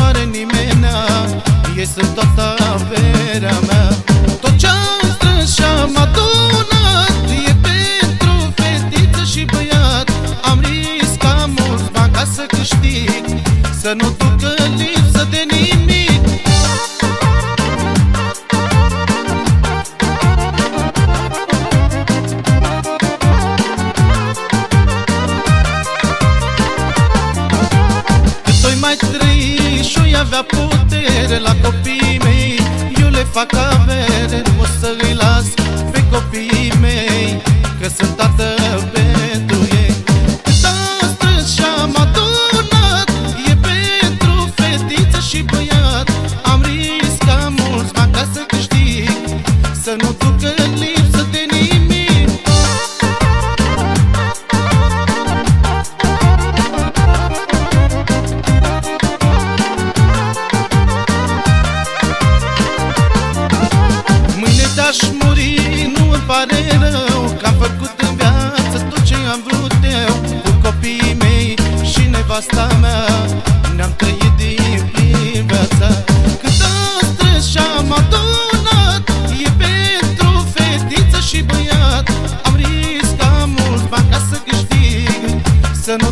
doare nimeni Ei sunt toată averea mea. Tot ce-am strâns și-am adunat E pentru fetiță și băiat. Am riscat mulți bani ca să câștig Să nu ducă lipsă de nimic. Mai trăi și avea putere la copiii mei. Eu le fac avere, nu o să îi las pe copiii mei Că sunt tată pentru ei. Cât am strâns și-am adunat E pentru fetiță și băiat. Am riscat mulți bani ca să câștig Să nu ducă Mâine te-aș muri, nu îmi pare rău Că am făcut în viață tot ce am vrut eu. Cu copiii mei și nevasta mea Ne-am trăit din plin viața. Cât am strâns și-am adunat E pentru fetiță și băiat. Am riscat mulți bani ca să câștig Să nu